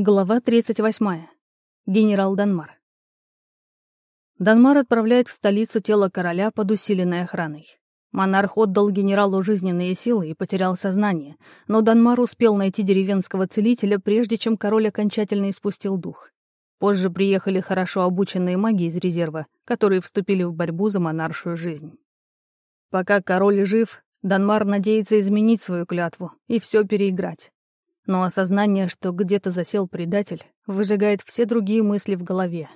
Глава 38. Генерал Данмар. Данмар отправляет в столицу тело короля под усиленной охраной. Монарх отдал генералу жизненные силы и потерял сознание, но Данмар успел найти деревенского целителя, прежде чем король окончательно испустил дух. Позже приехали хорошо обученные маги из резерва, которые вступили в борьбу за монаршую жизнь. Пока король жив, Данмар надеется изменить свою клятву и все переиграть. Но осознание, что где-то засел предатель, выжигает все другие мысли в голове.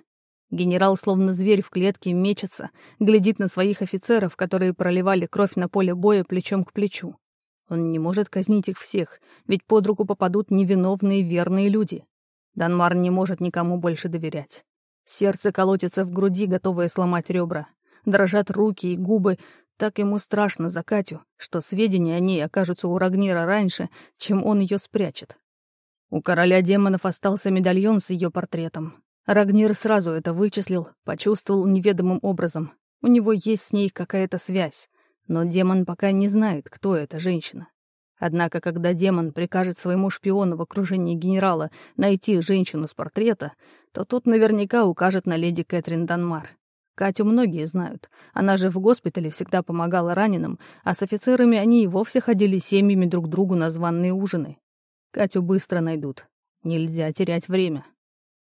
Генерал, словно зверь в клетке, мечется, глядит на своих офицеров, которые проливали кровь на поле боя плечом к плечу. Он не может казнить их всех, ведь под руку попадут невиновные верные люди. Данмар не может никому больше доверять. Сердце колотится в груди, готовое сломать ребра. Дрожат руки и губы, так ему страшно за Катю, что сведения о ней окажутся у Рагнира раньше, чем он ее спрячет. У короля демонов остался медальон с ее портретом. Рагнир сразу это вычислил, почувствовал неведомым образом. У него есть с ней какая-то связь, но демон пока не знает, кто эта женщина. Однако, когда демон прикажет своему шпиону в окружении генерала найти женщину с портрета, то тот наверняка укажет на леди Кэтрин Данмар. Катю многие знают. Она же в госпитале всегда помогала раненым, а с офицерами они и вовсе ходили семьями друг другу на званные ужины. Катю быстро найдут. Нельзя терять время.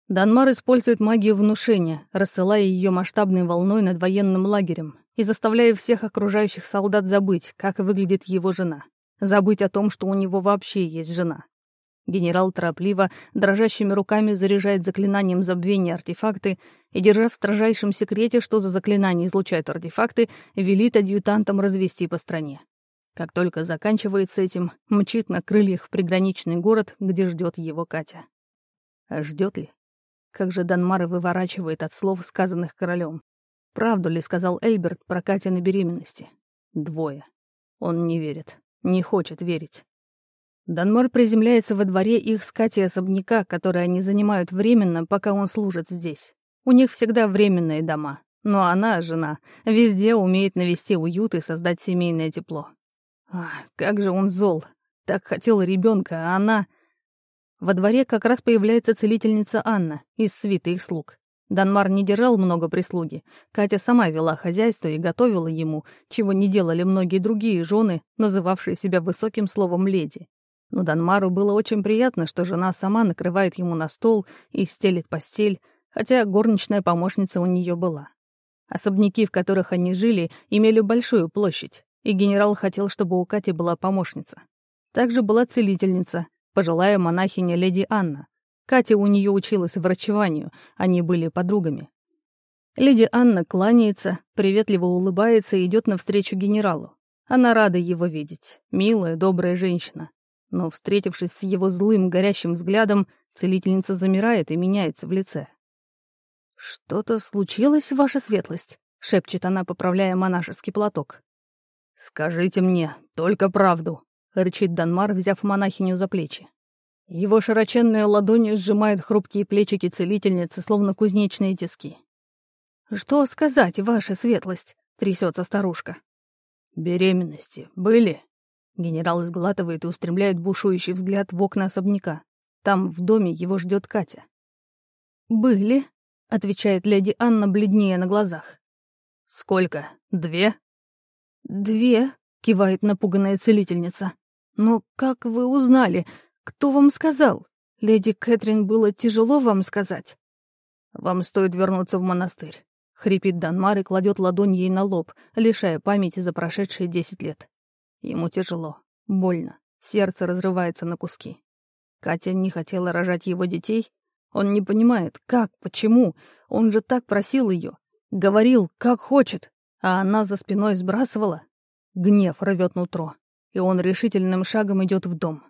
Данмар использует магию внушения, рассылая ее масштабной волной над военным лагерем и заставляя всех окружающих солдат забыть, как выглядит его жена. Забыть о том, что у него вообще есть жена. Генерал торопливо, дрожащими руками заряжает заклинанием забвения артефакты и, держа в строжайшем секрете, что за заклинание излучают артефакты, велит адъютантам развести по стране. Как только заканчивает с этим, мчит на крыльях в приграничный город, где ждет его Катя. А ждет ли? Как же Данмар выворачивает от слов, сказанных королем. Правду ли сказал Эйберт про Катя беременности? Двое. Он не верит, не хочет верить. Данмор приземляется во дворе их с Катей особняка, который они занимают временно, пока он служит здесь. У них всегда временные дома. Но она, жена, везде умеет навести уют и создать семейное тепло. Ах, как же он зол. Так хотел ребенка, а она... Во дворе как раз появляется целительница Анна из свиты их слуг. Данмар не держал много прислуги. Катя сама вела хозяйство и готовила ему, чего не делали многие другие жены, называвшие себя высоким словом «леди». Но Данмару было очень приятно, что жена сама накрывает ему на стол и стелит постель, хотя горничная помощница у нее была. Особняки, в которых они жили, имели большую площадь, и генерал хотел, чтобы у Кати была помощница. Также была целительница, пожилая монахиня леди Анна. Катя у нее училась врачеванию, они были подругами. Леди Анна кланяется, приветливо улыбается и идет навстречу генералу. Она рада его видеть. Милая, добрая женщина. Но, встретившись с его злым, горящим взглядом, целительница замирает и меняется в лице. «Что-то случилось, ваша светлость?» — шепчет она, поправляя монашеский платок. «Скажите мне только правду», — рычит Данмар, взяв монахиню за плечи. Его широченные ладони сжимают хрупкие плечики целительницы, словно кузнечные тиски. «Что сказать, ваша светлость?» — трясется старушка. «Беременности были?» Генерал сглатывает и устремляет бушующий взгляд в окна особняка. Там, в доме, его ждет Катя. «Были», — отвечает леди Анна, бледнее на глазах. «Сколько? Две?» «Две», — кивает напуганная целительница. «Но как вы узнали? Кто вам сказал? Леди Кэтрин, было тяжело вам сказать?» «Вам стоит вернуться в монастырь», — хрипит Данмар и кладет ладонь ей на лоб, лишая памяти за прошедшие десять лет. Ему тяжело, больно, сердце разрывается на куски. Катя не хотела рожать его детей. Он не понимает, как, почему. Он же так просил ее. Говорил, как хочет. А она за спиной сбрасывала. Гнев рвет нутро. И он решительным шагом идет в дом.